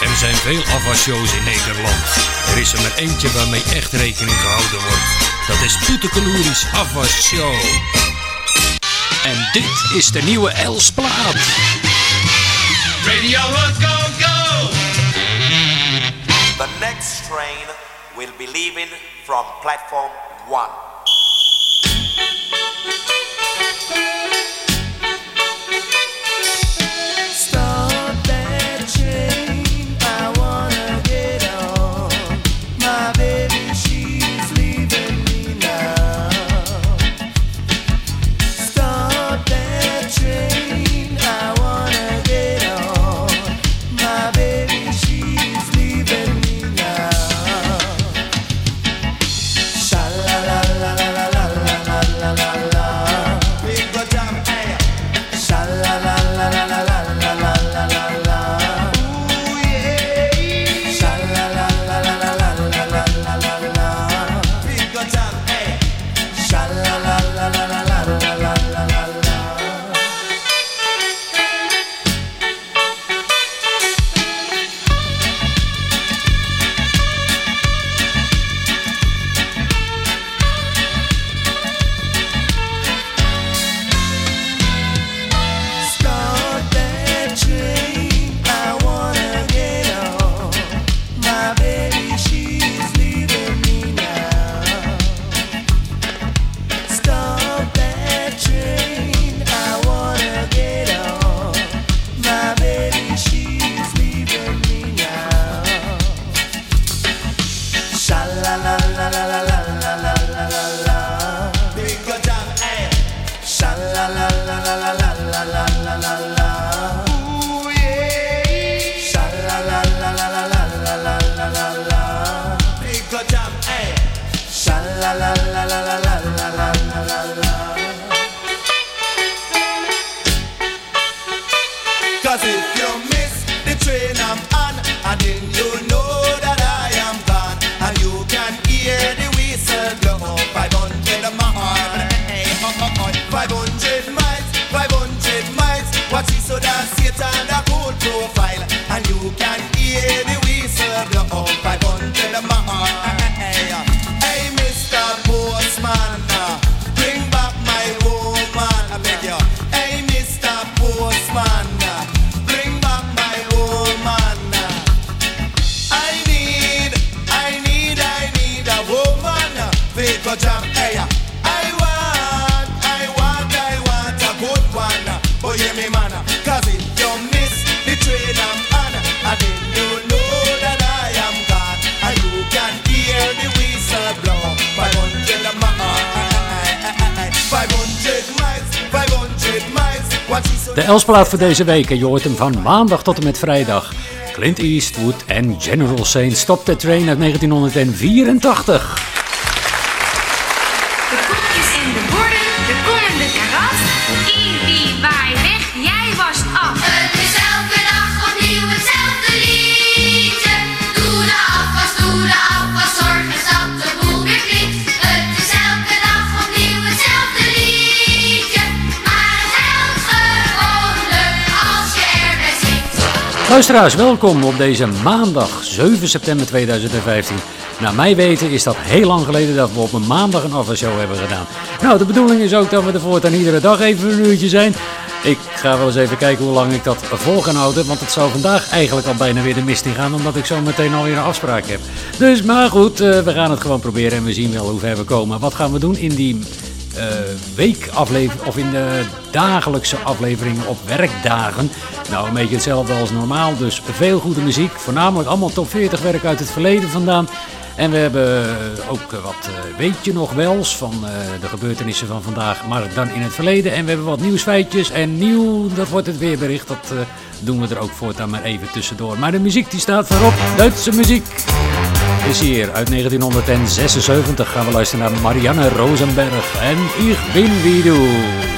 Er zijn veel afwasshows in Nederland. Er is er maar eentje waarmee echt rekening gehouden wordt. Dat is Poetekeloeris Afwasshow. En dit is de nieuwe Els plaat. Radio was go go. The next train will be leaving from platform 1. Elsplaat voor deze week. En je hoort hem van maandag tot en met vrijdag. Clint Eastwood en General Saint Stop the Train uit 1984. Luisteraars, welkom op deze maandag 7 september 2015. Naar mij weten is dat heel lang geleden dat we op een maandag een afwasshow hebben gedaan. Nou, de bedoeling is ook dat we er voortaan iedere dag even een uurtje zijn. Ik ga wel eens even kijken hoe lang ik dat vol kan houden. Want het zou vandaag eigenlijk al bijna weer de mist in gaan. Omdat ik zo meteen alweer een afspraak heb. Dus, maar goed, eh, we gaan het gewoon proberen. En we zien wel hoe ver we komen. Wat gaan we doen in die weekaflevering. Of in de dagelijkse afleveringen op werkdagen. Nou, een beetje hetzelfde als normaal. Dus veel goede muziek. Voornamelijk allemaal top 40 werk uit het verleden vandaan. En we hebben ook wat eh, weet je nog wels van eh, de gebeurtenissen van vandaag, maar dan in het verleden. En we hebben wat nieuwsfeitjes en nieuw, dat wordt het weerbericht. Dat eh, doen we er ook voortaan maar even tussendoor. Maar de muziek die staat voorop, Duitse muziek. Hier uit 1976 gaan we luisteren naar Marianne Rosenberg en Ich bin wie du.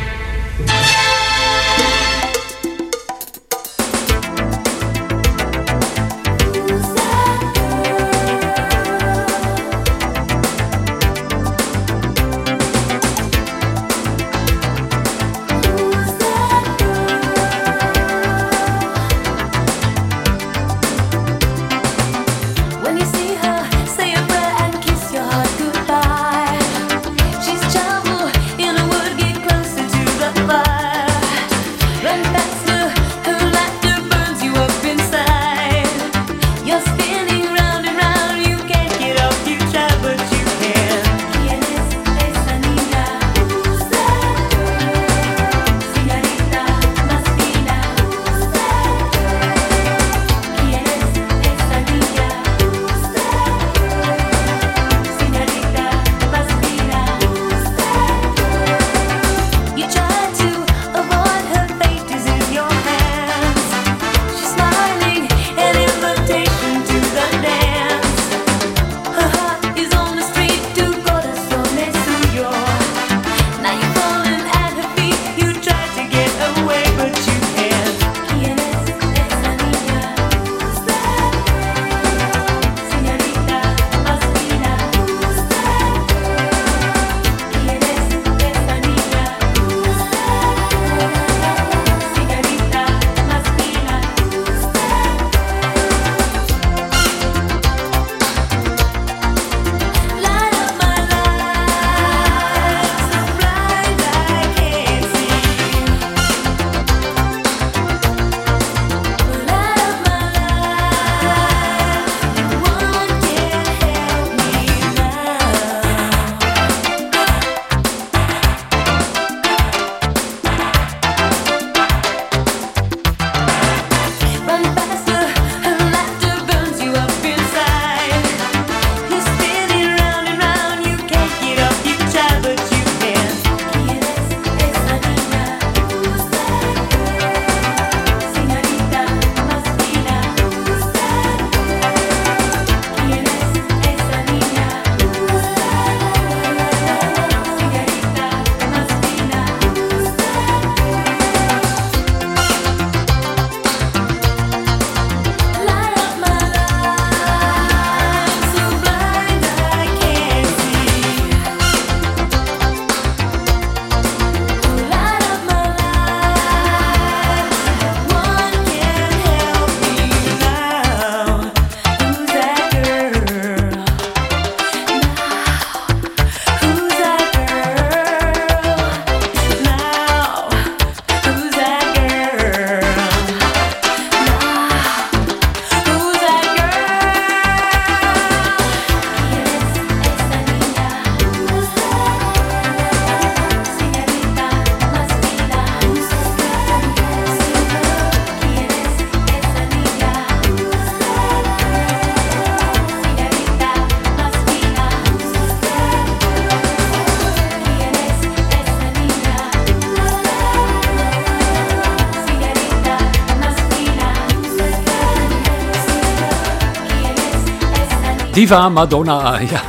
Diva Madonna, ja.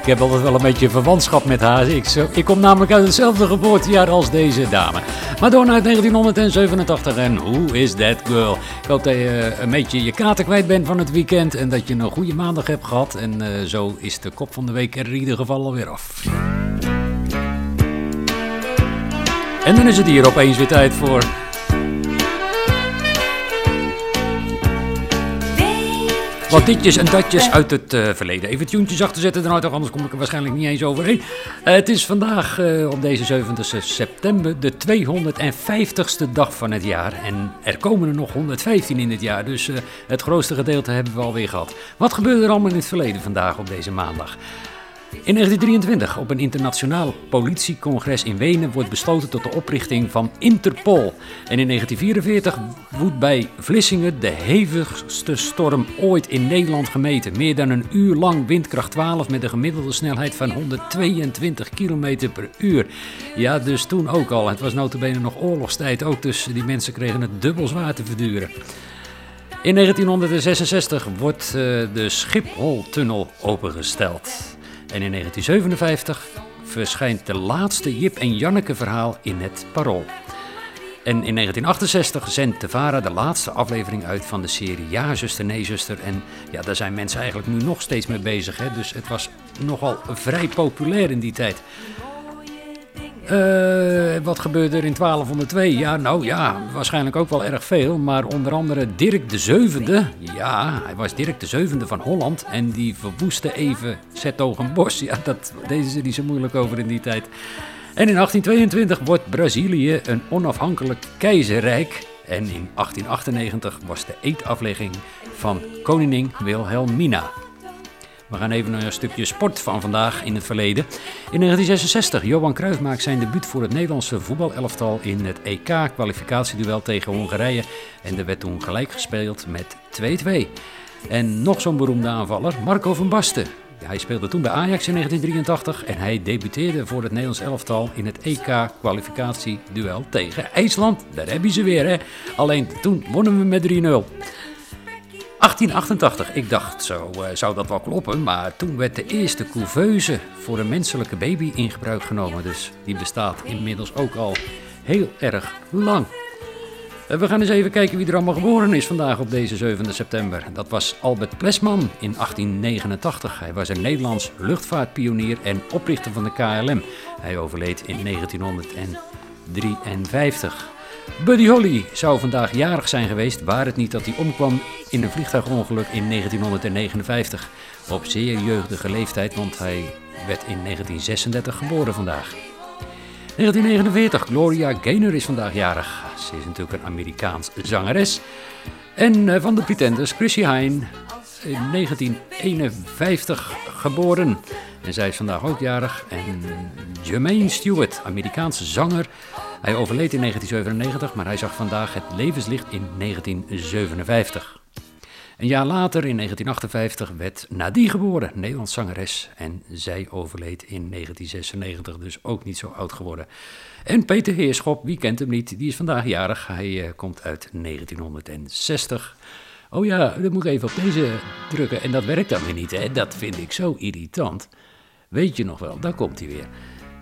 Ik heb altijd wel een beetje verwantschap met haar. Ik, ik kom namelijk uit hetzelfde geboortejaar als deze dame. Madonna uit 1987 en Who is that girl? Ik hoop dat je eh, een beetje je kaarten kwijt bent van het weekend en dat je een goede maandag hebt gehad. En eh, zo is de kop van de week er in ieder geval alweer af. En dan is het hier opeens weer tijd voor Wat ditjes en datjes uit het eh, verleden. Even tuentjes achter zetten, anders kom ik er waarschijnlijk niet eens overheen. Eh, het is vandaag eh, op deze 7 september de 250ste dag van het jaar. En er komen er nog 115 in het jaar, dus het grootste gedeelte hebben we alweer gehad. Wat gebeurde er allemaal in het verleden vandaag op deze maandag? In 1923, op een internationaal politiecongres in Wenen, wordt besloten tot de oprichting van Interpol. En in 1944 woedt bij Vlissingen de hevigste storm ooit in Nederland gemeten. Meer dan een uur lang windkracht 12 met een gemiddelde snelheid van 122 km per uur. Ja, dus toen ook al. Het was notabene nog oorlogstijd ook, dus die mensen kregen het dubbel zwaar te verduren. In 1966 wordt eh, de Schiphol-tunnel opengesteld. En in 1957 verschijnt de laatste Jip en Janneke verhaal in het Parool. En in 1968 zendt de VARA de laatste aflevering uit van de serie Ja, zuster, nee, zuster. En ja, daar zijn mensen eigenlijk nu nog steeds mee bezig. Hè? Dus het was nogal vrij populair in die tijd. Eh, wat gebeurde er in 1202? Ja, nou ja, waarschijnlijk ook wel erg veel. Maar onder andere Dirk de Zevende. Ja, hij was Dirk de Zevende van Holland. En die verwoestte even Zetogenbos. Ja, dat deden ze niet zo moeilijk over in die tijd. En in 1822 wordt Brazilië een onafhankelijk keizerrijk. En in 1898 was de eetaflegging van koningin Wilhelmina. We gaan even naar een stukje sport van vandaag in het verleden. In 1966, Johan Cruijff maakt zijn debuut voor het Nederlandse voetbalelftal in het EK-kwalificatieduel tegen Hongarije. En er werd toen gelijk gespeeld met 2-2. En nog zo'n beroemde aanvaller, Marco van Basten. Hij speelde toen bij Ajax in 1983 en hij debuteerde voor het Nederlands elftal in het EK-kwalificatieduel tegen IJsland. Daar heb je ze weer, hè? Alleen toen wonnen we met 3-0. 1888, ik dacht zo eh, zou dat wel kloppen, maar toen werd de eerste couveuse voor een menselijke baby in gebruik genomen. Dus die bestaat inmiddels ook al heel erg lang. Eh, We gaan eens even kijken wie er allemaal geboren is vandaag op deze 7 september. Dat was Albert Plesman in 1889. Hij was een Nederlands luchtvaartpionier en oprichter van de KLM. Hij overleed in 1953. Buddy Holly zou vandaag jarig zijn geweest, waar het niet dat hij omkwam in een vliegtuigongeluk in 1959. Op zeer jeugdige leeftijd, want hij werd in 1936 geboren vandaag. 1949, Gloria Gaynor is vandaag jarig. Ze is natuurlijk een Amerikaans zangeres. En eh, van de Pretenders, Chrissy Hine, in 1951 geboren. En zij is vandaag ook jarig. En Jermaine Stewart, Amerikaanse zanger. Hij overleed in 1997, maar hij zag vandaag het levenslicht in 1957. Een jaar later, in 1958, werd Nadie geboren, Nederlands zangeres. En zij overleed in 1996, dus ook niet zo oud geworden. En Peter Heerschop, wie kent hem niet, die is vandaag jarig. Hij eh, komt uit 1960. Oh ja, dan moet ik even op deze drukken. En dat werkt dan weer niet, hè? Dat vind ik zo irritant. Weet je nog wel, daar komt hij weer.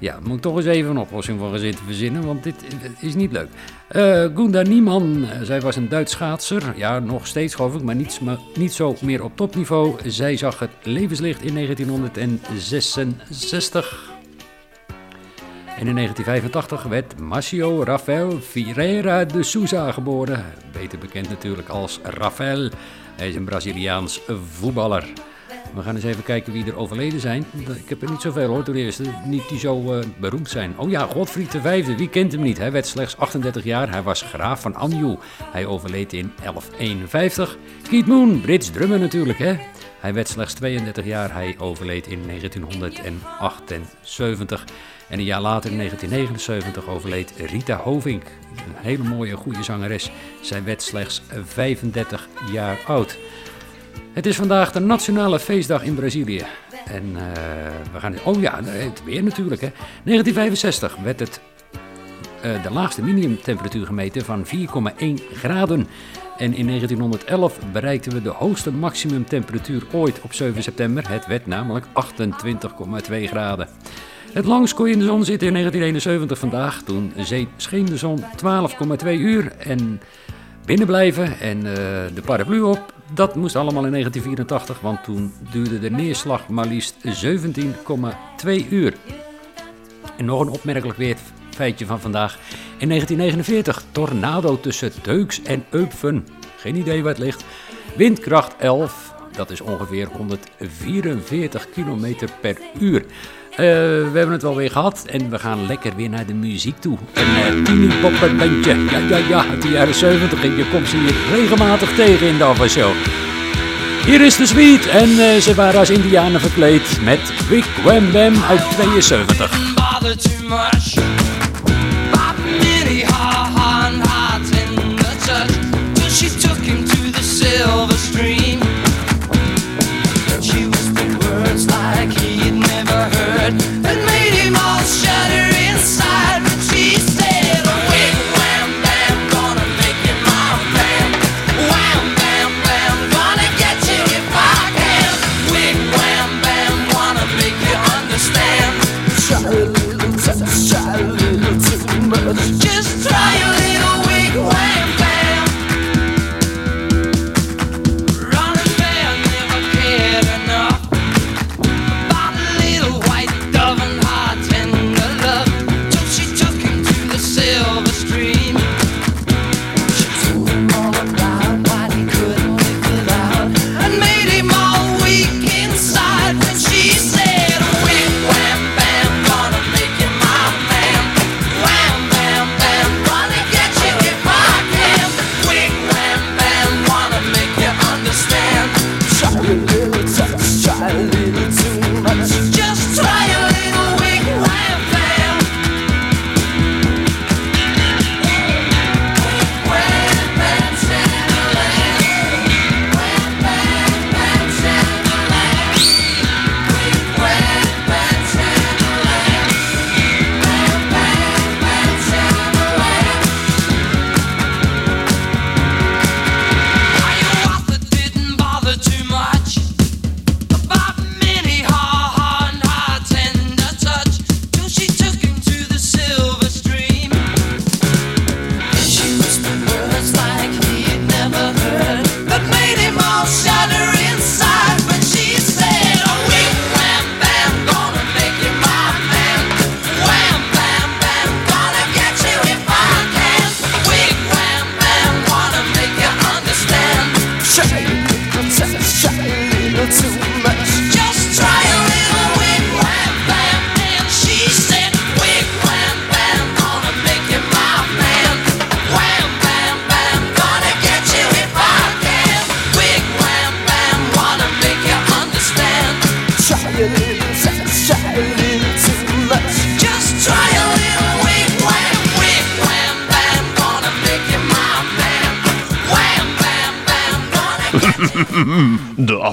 Ja, moet ik toch eens even een oplossing voor zitten verzinnen, want dit is niet leuk. Eh Gunda Niemann, eh, zij was een Duits schaatser. Ja, nog steeds geloof ik, maar niet, maar niet zo meer op topniveau. Zij zag het levenslicht in 1966. En in 1985 werd Marcio Rafael Vieira de Souza geboren. Beter bekend natuurlijk als Rafael. Hij is een Braziliaans voetballer. We gaan eens even kijken wie er overleden zijn. Ik heb er niet zoveel hoor, ten eerste. Niet die zo eh, beroemd zijn. Oh ja, Godfried V, wie kent hem niet? Hij werd slechts 38 jaar. Hij was graaf van Anjou. Hij overleed in 1151. Keith Moon, Brits drummer natuurlijk hè. Hij werd slechts 32 jaar. Hij overleed in 1978. En een jaar later, in 1979, overleed Rita Hovink. Een hele mooie, goede zangeres. Zij werd slechts 35 jaar oud. Het is vandaag de nationale feestdag in Brazilië. En eh, we gaan. Oh ja, het weer natuurlijk. Hè. 1965 werd het eh, de laagste minimumtemperatuur gemeten van 4,1 graden. En in 1911 bereikten we de hoogste maximumtemperatuur ooit op 7 september. Het werd namelijk 28,2 graden. Het langst kon je in de zon zitten in 1971 vandaag. Toen scheen de zon 12,2 uur. En binnen blijven en eh, de paraplu op. Dat moest allemaal in 1984, want toen duurde de neerslag maar liefst 17,2 uur. En nog een opmerkelijk weer feitje van vandaag. In 1949, tornado tussen Deuks en Eupfen. Geen idee waar het ligt. Windkracht 11, dat is ongeveer 144 km per uur. Eh, we hebben het wel weer gehad en we gaan lekker weer naar de muziek toe. Een eh, uh, Tini ja ja ja, uit de jaren 70 en je komt ze hier regelmatig tegen in de show. Hier is de sweet en eh, ze waren als indianen verkleed met Big Wham Bam uit 72. Dus she took him to the cell.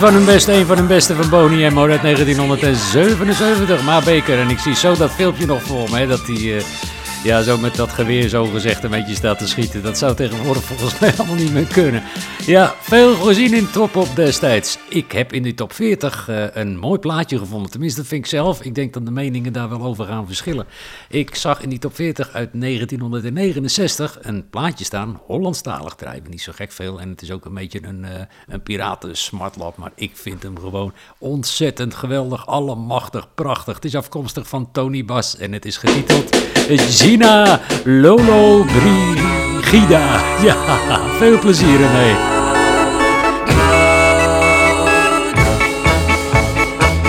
Van hun beste, een van hun beste van Boney M. uit 1977. Maar Beker, en ik zie zo dat filmpje nog voor me, dat hij eh, ja, zo met dat geweer zo gezegd een beetje staat te schieten. Dat zou tegenwoordig volgens mij allemaal niet meer kunnen. Ja, veel gezien in top op destijds. Ik heb in die top 40 eh, een mooi plaatje gevonden. Tenminste, dat vind ik zelf. Ik denk dat de meningen daar wel over gaan verschillen. Ik zag in die top 40 uit 1969 een plaatje staan. Hollandstalig drijven, niet zo gek veel. En het is ook een beetje een, eh een piraten smartlap. Maar ik vind hem gewoon ontzettend geweldig, allemachtig, prachtig. Het is afkomstig van Tony Bas en het is getiteld Gina Lolo Brigida. Ja, veel plezier ermee.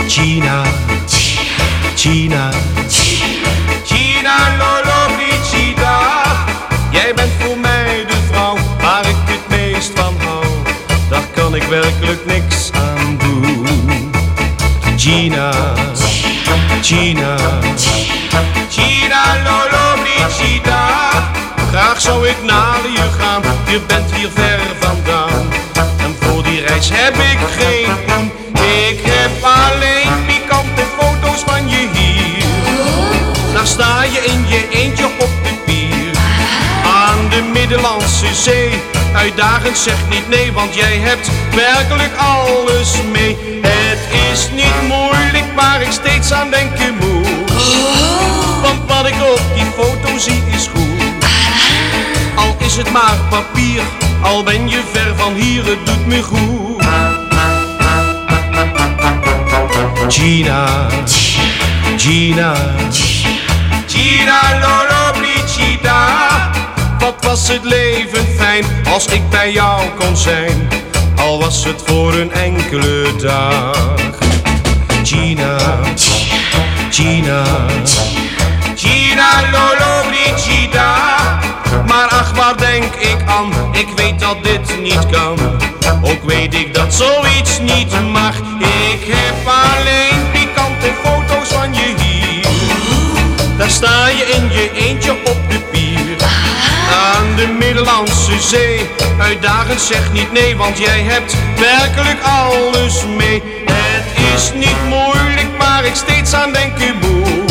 Gina, Gina, Gina Lolo Brigida. Jij bent voor mij de vrouw waar ik het meest van hou. Daar kan ik werkelijk niks aan doen. Gina, Gina, Lolo Brigida. Graag zou ik naar je gaan, je bent hier ver vandaan. En voor die reis heb ik geen poen. Ik heb alleen pikante foto's van je hier. Daar sta je in je eentje op de pier. Aan de Middellandse Zee. Uitdagend zeg niet nee, want jij hebt werkelijk alles mee. Het is niet moeilijk waar ik steeds aan denken moet. Want wat ik op die foto zie is goed. Al is het maar papier, al ben je ver van hier, het doet me goed. Gina, Gina, Gina Lolo Brigida. Wat was het leven fijn als ik bij jou kon zijn, al was het voor een enkele dag. Gina, Gina Lolo Brigida. Maar ach, waar denk ik aan? Ik weet dat dit niet kan. Ook weet ik dat zoiets niet mag. Ik heb alleen pikante foto's van je hier. Daar sta je in je eentje op de pier. Aan de Middellandse Zee. Uitdagend zeg niet nee, want jij hebt werkelijk alles mee. Het is niet moeilijk, waar ik steeds aan denken moet.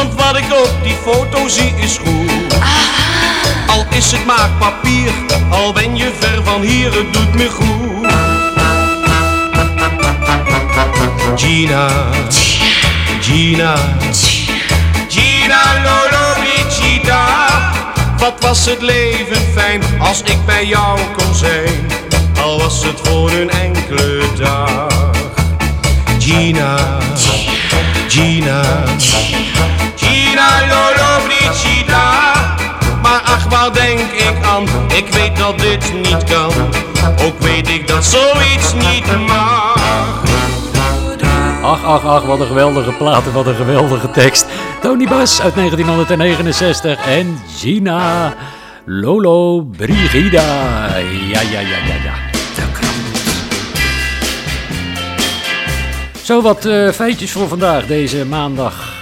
Want wat ik op die foto zie is goed. Al is het maar papier, al ben je ver van hier, het doet me goed. Gina, Gina, Gina Lolo Brigida. Wat was het leven fijn als ik bij jou kon zijn, al was het voor een enkele dag. Gina, Gina, Gina ach, waar denk ik aan? Ik weet dat dit niet kan. Ook weet ik dat zoiets niet mag. Ach, ach, ach, wat een geweldige plaat en wat een geweldige tekst. Tony Bas uit 1969 en Gina Lolo Brigida. Ja, ja, ja, ja, ja. Zo wat eh, feitjes voor vandaag, deze maandag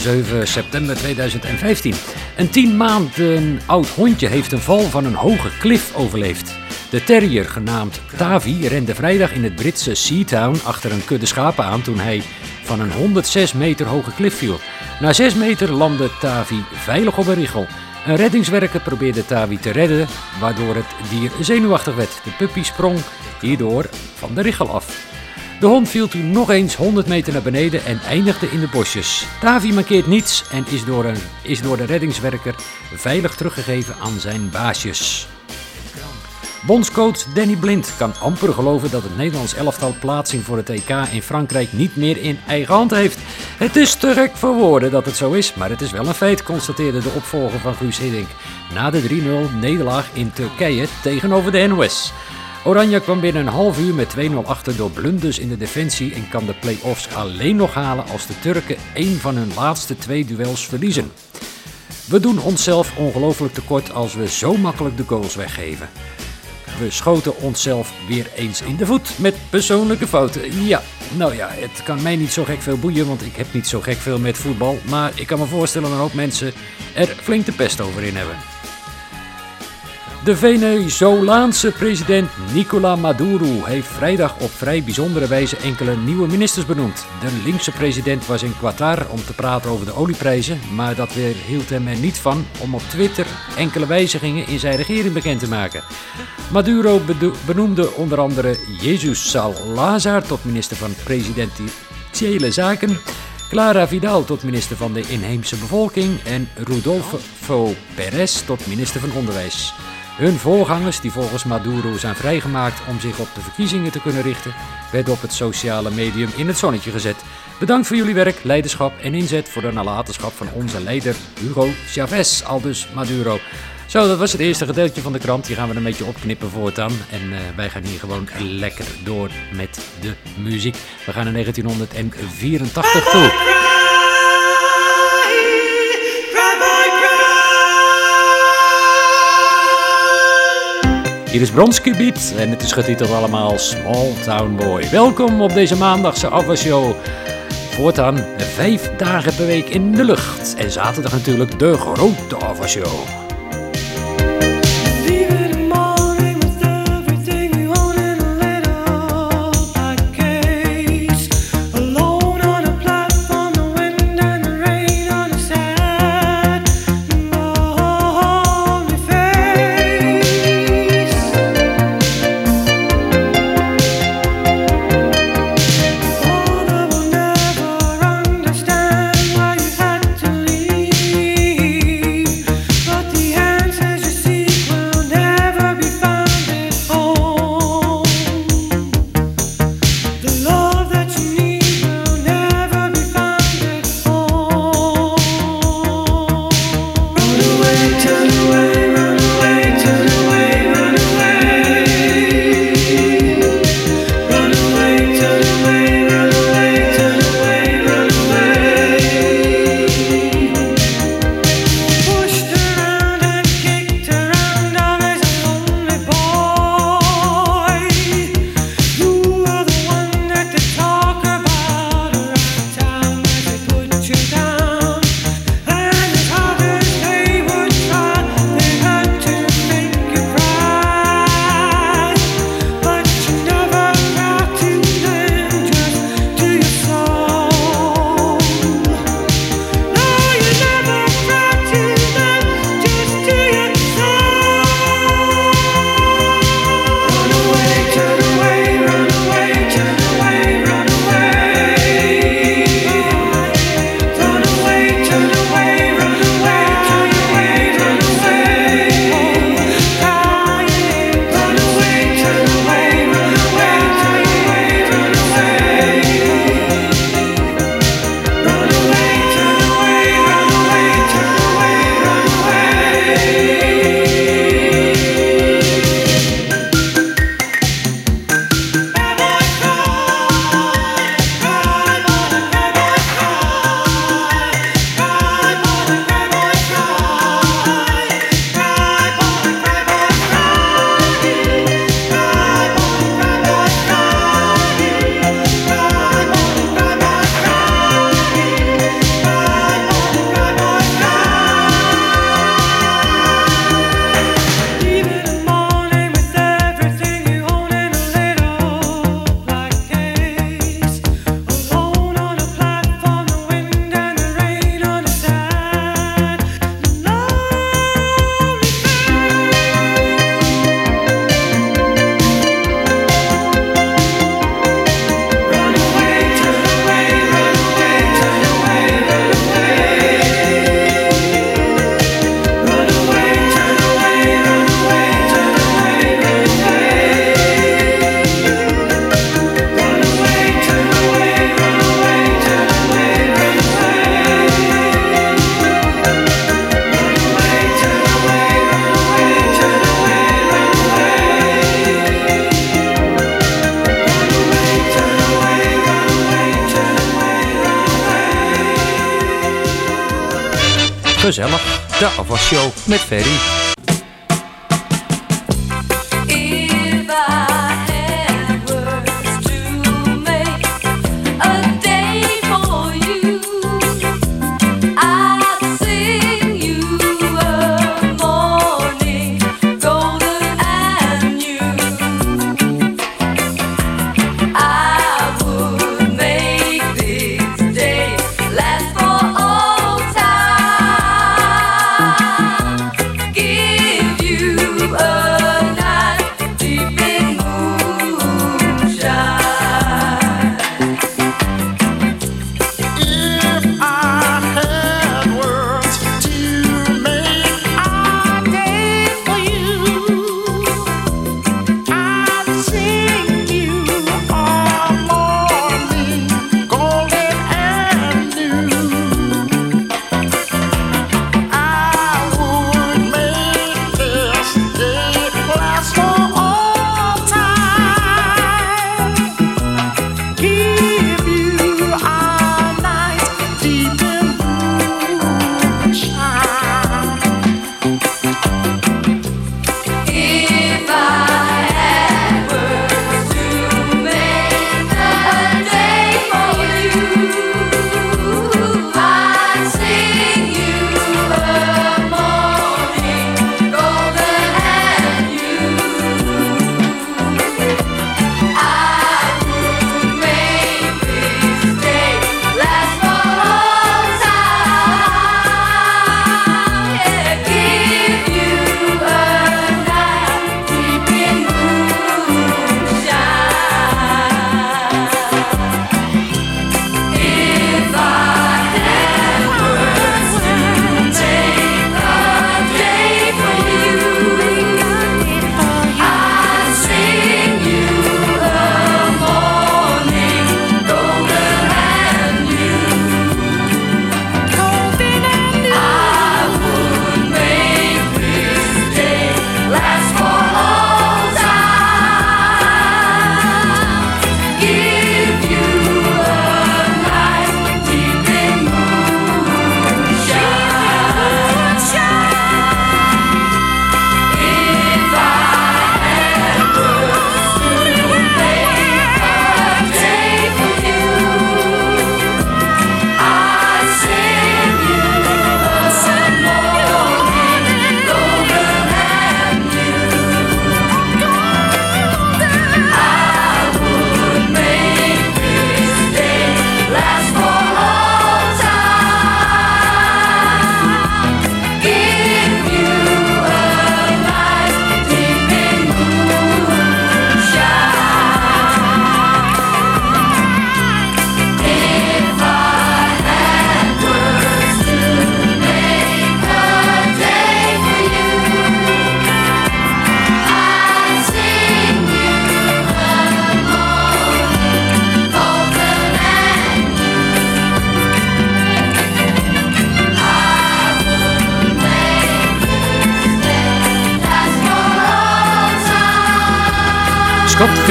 7 september 2015. Een 10 maanden oud hondje heeft een val van een hoge klif overleefd. De terrier, genaamd Tavi, rende vrijdag in het Britse Seatown achter een kudde schapen aan toen hij van een 106 meter hoge klif viel. Na 6 meter landde Tavi veilig op een richel. Een reddingswerker probeerde Tavi te redden, waardoor het dier zenuwachtig werd. De puppy sprong hierdoor van de richel af. De hond viel toen nog eens 100 meter naar beneden en eindigde in de bosjes. Tavi mankeert niets en is door, een, is door de reddingswerker veilig teruggegeven aan zijn baasjes. Bondscoach Danny Blind kan amper geloven dat het Nederlands elftal plaatsing voor het EK in Frankrijk niet meer in eigen hand heeft. Het is te gek voor woorden dat het zo is, maar het is wel een feit, constateerde de opvolger van Guus Hiddink na de 3-0 nederlaag in Turkije tegenover de NOS. Oranje kwam binnen een half uur met 2-0 achter door blunders in de defensie en kan de play-offs alleen nog halen als de Turken één van hun laatste twee duels verliezen. We doen onszelf ongelooflijk tekort als we zo makkelijk de goals weggeven. We schoten onszelf weer eens in de voet met persoonlijke fouten. Ja, nou ja, het kan mij niet zo gek veel boeien, want ik heb niet zo gek veel met voetbal. Maar ik kan me voorstellen dat een hoop mensen er flink de pest over in hebben. De Venezolaanse president Nicola Maduro heeft vrijdag op vrij bijzondere wijze enkele nieuwe ministers benoemd. De linkse president was in Qatar om te praten over de olieprijzen, maar dat weer hield hem er niet van om op Twitter enkele wijzigingen in zijn regering bekend te maken. Maduro benoemde onder andere Jesus Salazar tot minister van Presidentiële Zaken, Clara Vidal tot minister van de inheemse bevolking en Rodolfo Perez tot minister van Onderwijs. Hun voorgangers, die volgens Maduro zijn vrijgemaakt om zich op de verkiezingen te kunnen richten, werden op het sociale medium in het zonnetje gezet. Bedankt voor jullie werk, leiderschap en inzet voor de nalatenschap van onze leider Hugo Chavez, aldus Maduro. Zo, dat was het eerste gedeelte van de krant. Die gaan we een beetje opknippen voortaan. En eh, wij gaan hier gewoon lekker door met de muziek. We gaan naar 1984 toe. Hier is Bronski Beat en het is getiteld allemaal Small Town Boy. Welkom op deze maandagse afwasshow. Voortaan vijf dagen per week in de lucht. En zaterdag natuurlijk de grote afwasshow.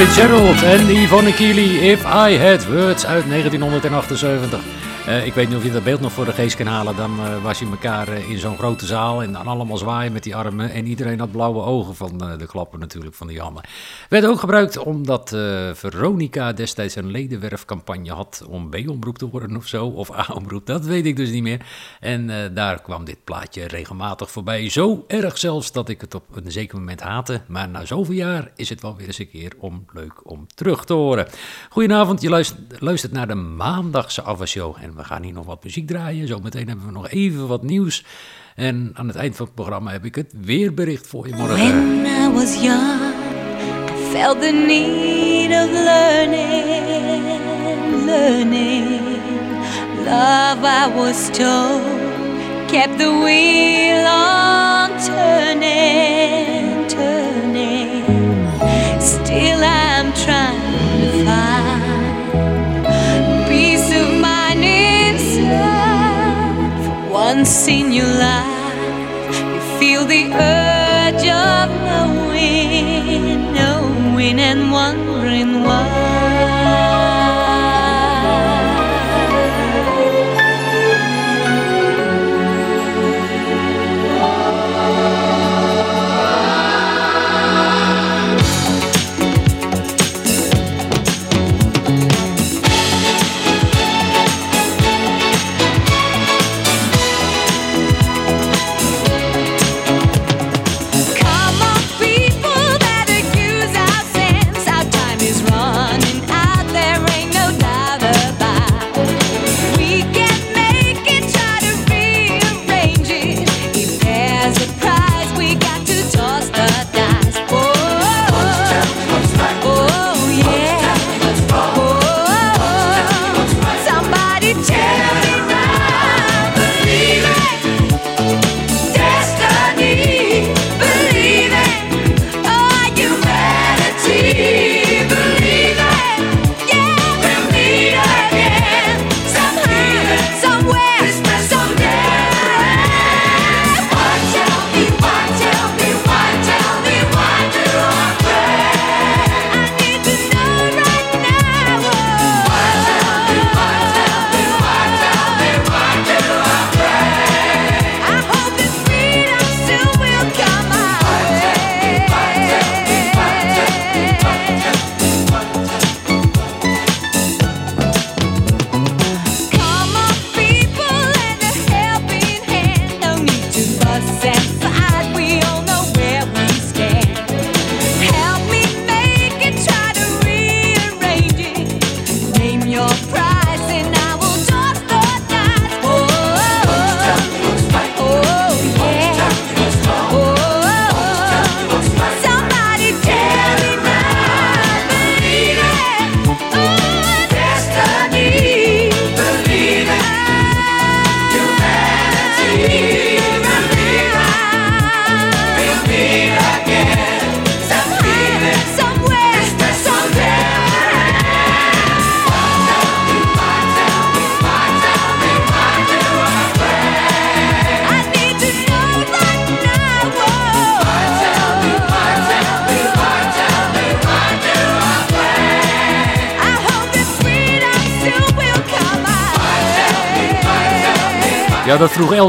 Fitzgerald en Yvonne Keely, If I Had Words uit 1978. Eh, ik weet niet of je dat beeld nog voor de geest kan halen. Dan eh, was je elkaar eh, in zo'n grote zaal en dan allemaal zwaaien met die armen. En iedereen had blauwe ogen van de klappen natuurlijk van die handen. Werd ook gebruikt omdat Veronica destijds een ledenwerfcampagne had om B-omroep te worden of zo. Of A-omroep, dat weet ik dus niet meer. En daar kwam dit plaatje regelmatig voorbij. Zo erg zelfs dat ik het op een zeker moment haatte. Maar na zoveel jaar is het wel weer eens een keer om leuk om terug te horen. Goedenavond, je luistert, luistert naar de maandagse Ava-show. En we gaan hier nog wat muziek draaien. Zometeen hebben we nog even wat nieuws. En aan het eind van het programma heb ik het weerbericht voor je morgen. When I was young, I felt the need of learning, learning. Love, I was told, kept the wheel on Once in your you feel the urge of knowing, knowing and wondering why.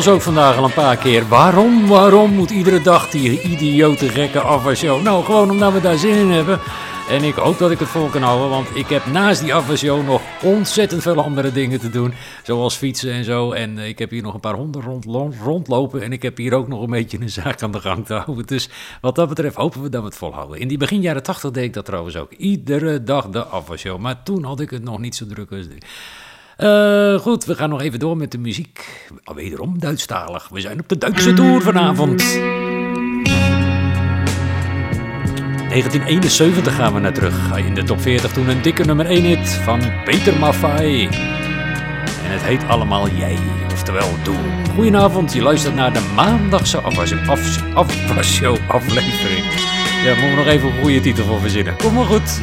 Els ook vandaag al een paar keer. Waarom, waarom moet iedere dag die idiote gekke afwasshow? Nou, gewoon omdat we daar zin in hebben. En ik hoop dat ik het vol kan houden, want ik heb naast die afwasshow nog ontzettend veel andere dingen te doen. Zoals fietsen en zo. En eh, ik heb hier nog een paar honden rond, rond- rondlopen. En ik heb hier ook nog een beetje een zaak aan de gang te houden. Dus wat dat betreft hopen we dat we het volhouden. In die begin jaren 80 deed ik dat trouwens ook. Iedere dag de afwasshow. Maar toen had ik het nog niet zo druk als nu. Eh, goed, we gaan nog even door met de muziek. Wederom Duitsstalig. We zijn op de Duitse tour vanavond. 1971 gaan we naar terug. In de top 40 toen een dikke nummer 1 hit van Peter Maffay. En het heet allemaal Jij, oftewel Doe. Goedenavond, je luistert naar de maandagse afwas- af- afwasshow aflevering. Ja, moeten we nog even een goede titel voor verzinnen. Kom maar goed.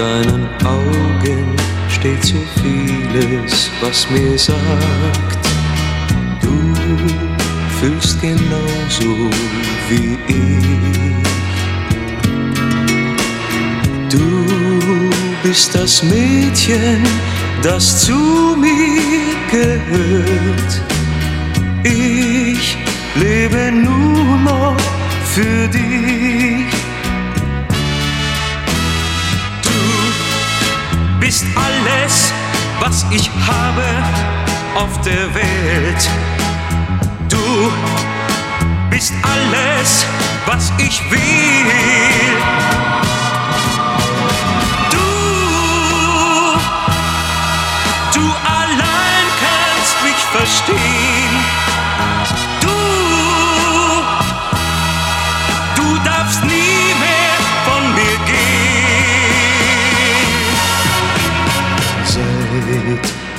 Deinen Augen steht so vieles, was mir sagt, du fühlst genauso wie ich. Du bist das Mädchen, das zu mir gehört. Ich lebe nur noch für dich. Du bist alles, was ich habe auf der Welt. Du bist alles, was ich will. Du, du allein kannst mich verstehen.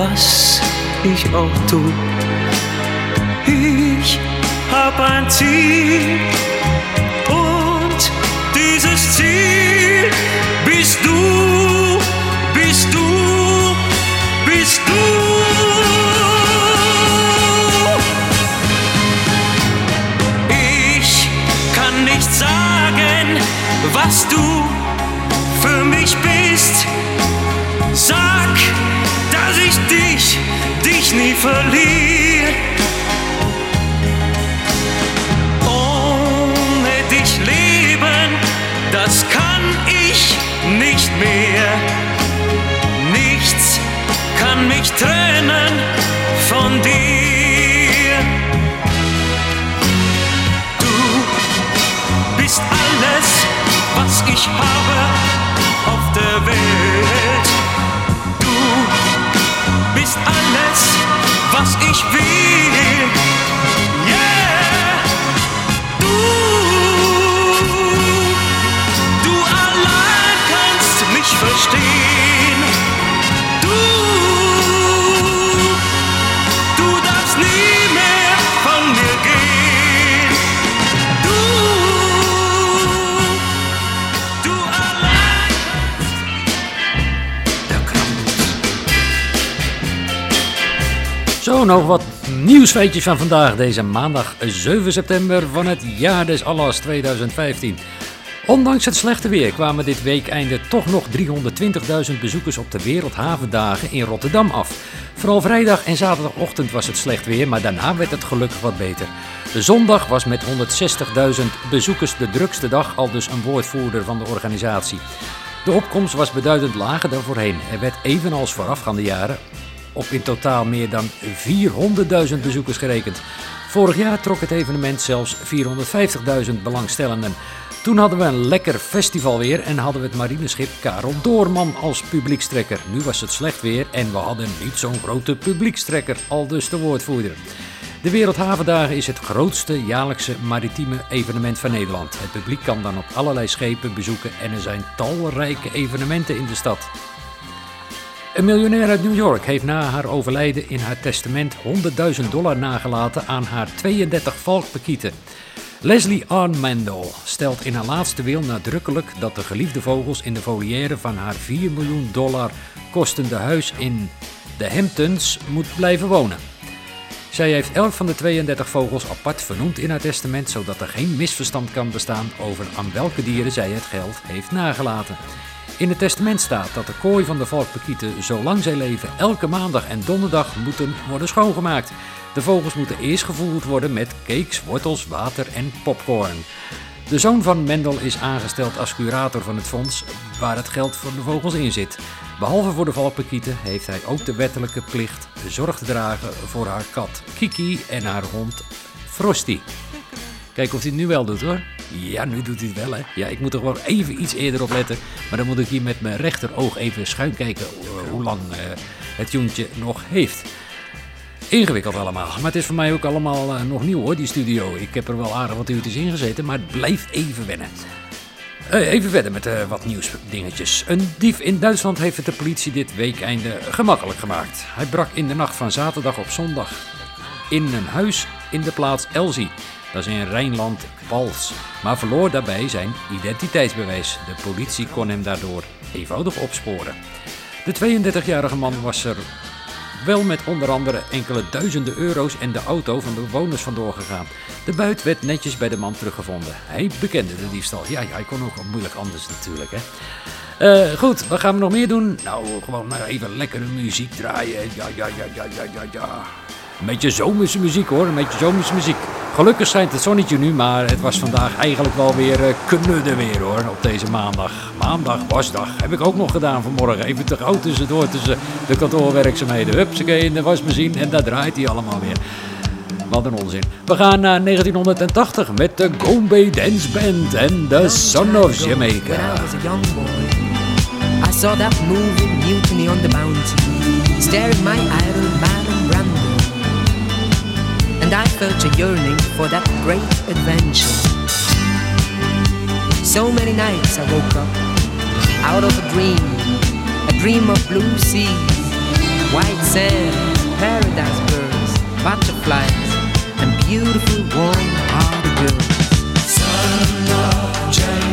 was ich auch tu. Ich hab ein Ziel und dieses Ziel bist du, dich nie verliere. Ohne dich leben, das kann ich nicht mehr. Nichts kann mich trennen von dir. Du bist alles, was ich habe auf der Welt. Du bist alles, was ich will. Zo, nog wat nieuwsfeitjes van vandaag, deze maandag 7 september van het jaar des Allahs 2015. Ondanks het slechte weer kwamen dit weekeinde toch nog 320.000 bezoekers op de Wereldhavendagen in Rotterdam af. Vooral vrijdag en zaterdagochtend was het slecht weer, maar daarna werd het gelukkig wat beter. De zondag was met 160.000 bezoekers de drukste dag, al dus een woordvoerder van de organisatie. De opkomst was beduidend lager dan voorheen. Er werd evenals voorafgaande jaren op in totaal meer dan 400.000 bezoekers gerekend. Vorig jaar trok het evenement zelfs 450.000 belangstellenden. Toen hadden we een lekker festival weer en hadden we het marineschip Karel Doorman als publiekstrekker. Nu was het slecht weer en we hadden niet zo'n grote publiekstrekker, al dus de woordvoerder. De Wereldhavendagen is het grootste jaarlijkse maritieme evenement van Nederland. Het publiek kan dan op allerlei schepen bezoeken en er zijn talrijke evenementen in de stad. Een miljonair uit New York heeft na haar overlijden in haar testament 100.000 dollar nagelaten aan haar 32 valkpakieten. Leslie Ann Mandel stelt in haar laatste wil nadrukkelijk dat de geliefde vogels in de volière van haar 4 miljoen dollar kostende huis in de Hamptons moet blijven wonen. Zij heeft elk van de 32 vogels apart vernoemd in haar testament, zodat er geen misverstand kan bestaan over aan welke dieren zij het geld heeft nagelaten. In het testament staat dat de kooi van de valkpakieten, zolang zij leven, elke maandag en donderdag moeten worden schoongemaakt. De vogels moeten eerst gevoerd worden met cakes, wortels, water en popcorn. De zoon van Mendel is aangesteld als curator van het fonds waar het geld voor de vogels in zit. Behalve voor de valkpakieten heeft hij ook de wettelijke plicht zorg te dragen voor haar kat Kiki en haar hond Frosty. Kijk of hij het nu wel doet hoor. Ja, nu doet hij het wel hè. Ja, ik moet er wel even iets eerder op letten. Maar dan moet ik hier met mijn rechteroog even schuin kijken eh, hoe lang eh, het joentje nog heeft. Ingewikkeld allemaal. Maar het is voor mij ook allemaal eh, nog nieuw hoor, die studio. Ik heb er wel aardig wat uurtjes in gezeten, maar het blijft even wennen. Even verder met eh, wat nieuwsdingetjes. Een dief in Duitsland heeft het de politie dit weekeinde gemakkelijk gemaakt. Hij brak in de nacht van zaterdag op zondag in een huis in de plaats Elzie. Dat is in Rijnland-Pals. Maar verloor daarbij zijn identiteitsbewijs. De politie kon hem daardoor eenvoudig opsporen. De 32-jarige man was er wel met onder andere enkele duizenden euro's en de auto van de bewoners vandoor gegaan. De buit werd netjes bij de man teruggevonden. Hij bekende de diefstal. Ja, ja hij kon ook moeilijk anders natuurlijk, hè. Eh, goed, wat gaan we nog meer doen? Nou, gewoon even lekkere muziek draaien. Ja, ja, ja, ja, ja, ja, ja. Een beetje zomerse muziek hoor, een beetje zomerse muziek. Gelukkig schijnt het zonnetje nu, maar het was vandaag eigenlijk wel weer uh, knudden weer hoor, op deze maandag. Maandag, wasdag, heb ik ook nog gedaan vanmorgen. Even te gauw tussendoor tussen de kantoorwerkzaamheden. Hupsakee in de wasmachine en daar draait hij allemaal weer. Wat een onzin. We gaan naar 1980 met de Gombe Dance Band en The Son of Jamaica. I saw that mutiny on the bounty, staring my idol Marlon Brando. And I felt a yearning for that great adventure. So many nights I woke up out of a dream, a dream of blue seas, white sand, paradise birds, butterflies, and beautiful warm-hearted girls. Son of Jamaica,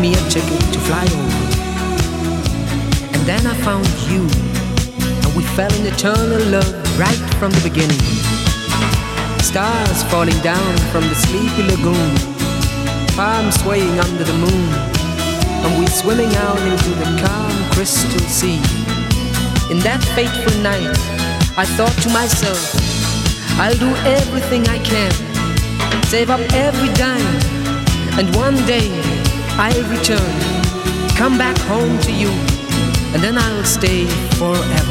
me a ticket to fly over. And then I found you, and we fell in eternal love right from the beginning. Stars falling down from the sleepy lagoon, palms swaying under the moon, and we swimming out into the calm crystal sea. In that fateful night, I thought to myself, I'll do everything I can, save up every dime, and one day I'll return, come back home to you, and then I'll stay forever.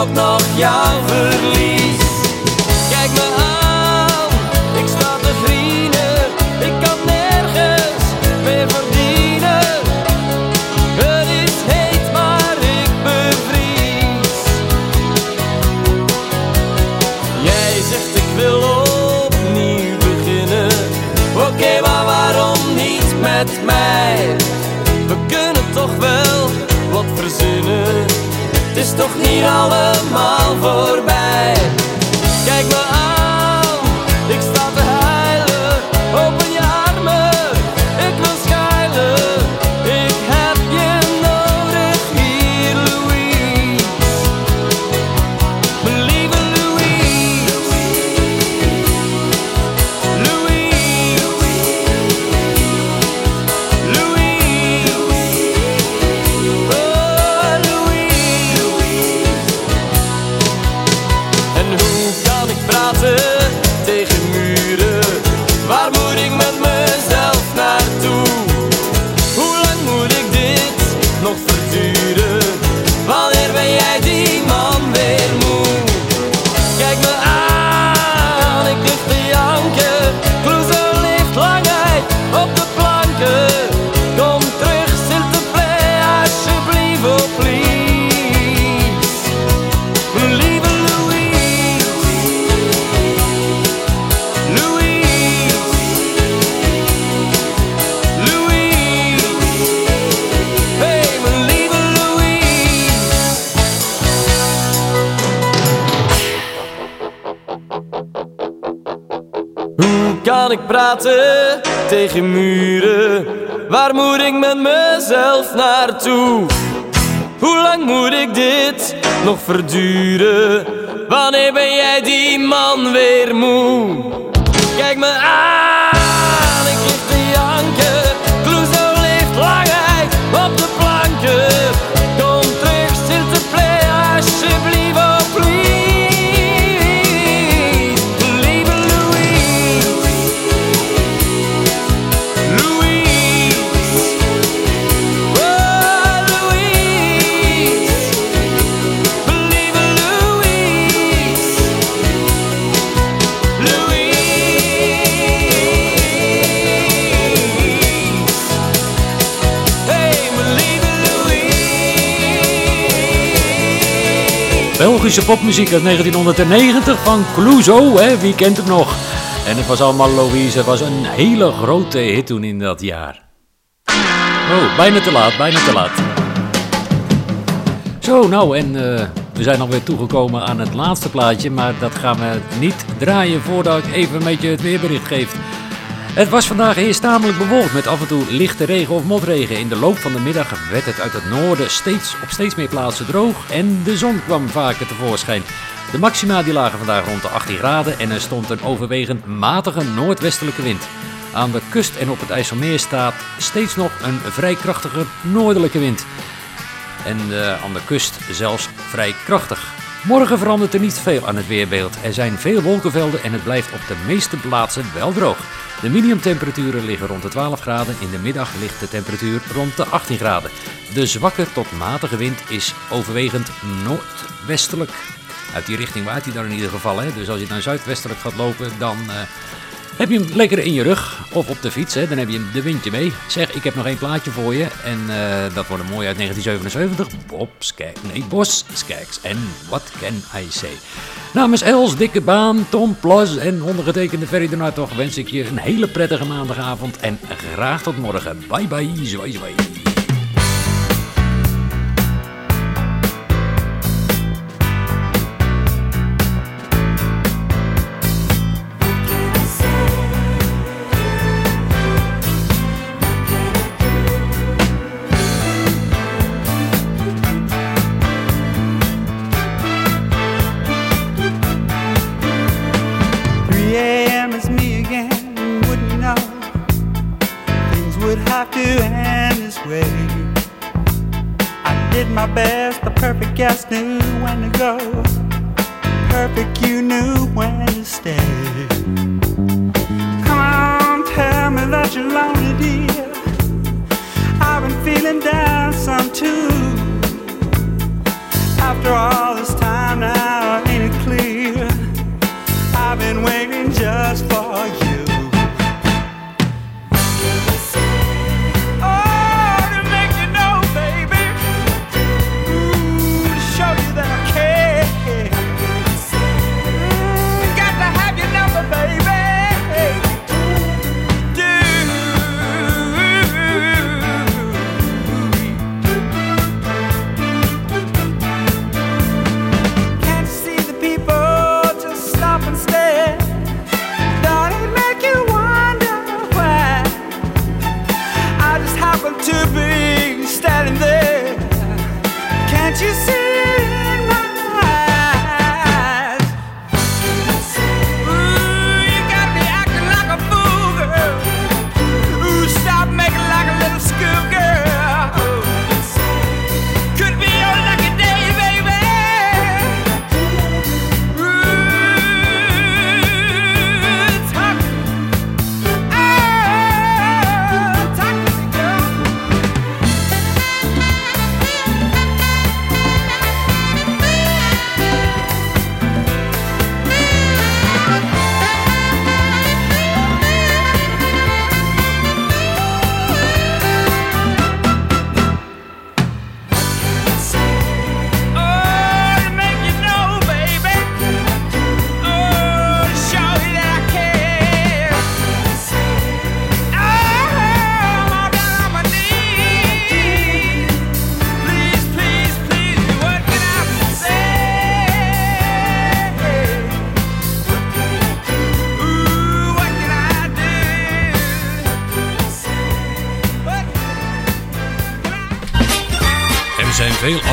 Ook nog jou verlies. Ik praten tegen muren? Waar moet ik met mezelf naartoe? Hoe lang moet ik dit nog verduren? Wanneer ben jij die man weer moe? Kijk me aan, Belgische popmuziek uit 1990 van Clouseau, hè? wie kent hem nog? En het was allemaal Louise, het was een hele grote hit toen in dat jaar. Oh, bijna te laat, bijna te laat. Zo, nou en eh, we zijn alweer toegekomen aan het laatste plaatje, maar dat gaan we niet draaien voordat ik even een beetje het weerbericht geef. Het was vandaag eerst tamelijk bewolkt met af en toe lichte regen of motregen. In de loop van de middag werd het uit het noorden steeds, op steeds meer plaatsen droog en de zon kwam vaker tevoorschijn. De maxima die lagen vandaag rond de 18 graden en er stond een overwegend matige noordwestelijke wind. Aan de kust en op het IJsselmeer staat steeds nog een vrij krachtige noordelijke wind. En eh, aan de kust zelfs vrij krachtig. Morgen verandert er niet veel aan het weerbeeld. Er zijn veel wolkenvelden en het blijft op de meeste plaatsen wel droog. De minimumtemperaturen liggen rond de 12 graden. In de middag ligt de temperatuur rond de 18 graden. De zwakke tot matige wind is overwegend noordwestelijk. Uit die richting waait hij dan in ieder geval. Hè? Dus als je naar zuidwestelijk gaat lopen, dan eh, heb je hem lekker in je rug of op de fiets. Hè? Dan heb je de windje mee. Zeg, ik heb nog één plaatje voor je. En eh, dat wordt een mooi uit 1977. Bob. Nee, Bos. En What Can I Say? Namens Els, Dikke Baan, Tom Plas en ondergetekende Ferry de Nartog wens ik je een hele prettige maandagavond. En graag tot morgen. Bye bye. Zwaai zwaai. I did